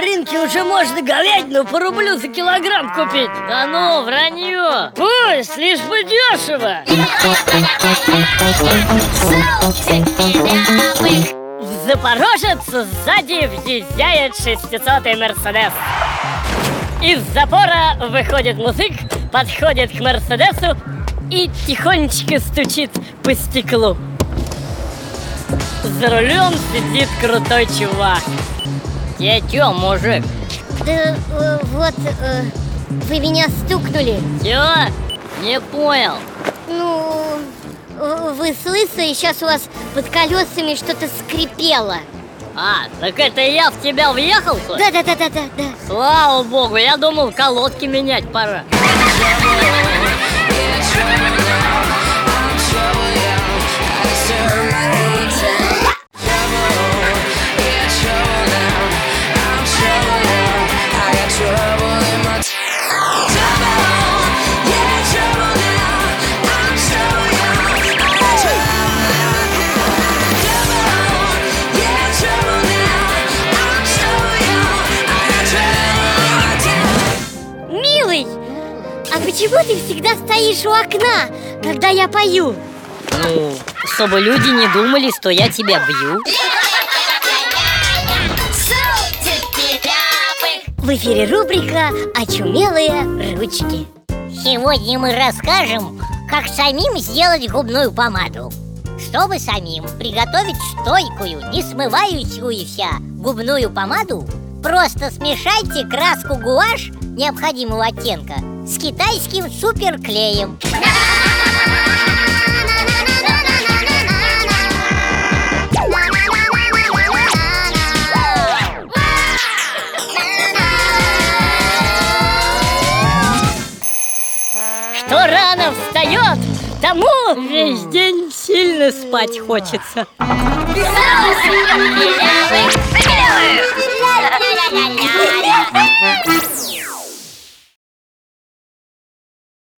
рынке уже можно говядину по рублю за килограмм купить. Да ну, вранье. Пусть, лишь бы дешево. В Запорожец сзади въезжает 600-й Мерседес Из запора выходит музык, подходит к Мерседесу и тихонечко стучит по стеклу. За рулем сидит крутой чувак Я чё, мужик? Да э, вот, э, вы меня стукнули Чё? Не понял Ну, э, вы с лысой, сейчас у вас под колесами что-то скрипело А, так это я в тебя въехал? Да-да-да-да-да Слава богу, я думал, колодки менять пора а почему ты всегда стоишь у окна, когда я пою? Ну, чтобы люди не думали, что я тебя бью В эфире рубрика «Очумелые ручки» Сегодня мы расскажем, как самим сделать губную помаду. Чтобы самим приготовить стойкую, не смывающуюся губную помаду, просто смешайте краску гуашь необходимого оттенка с китайским суперклеем. Кто рано встает, тому весь день сильно спать хочется Ой!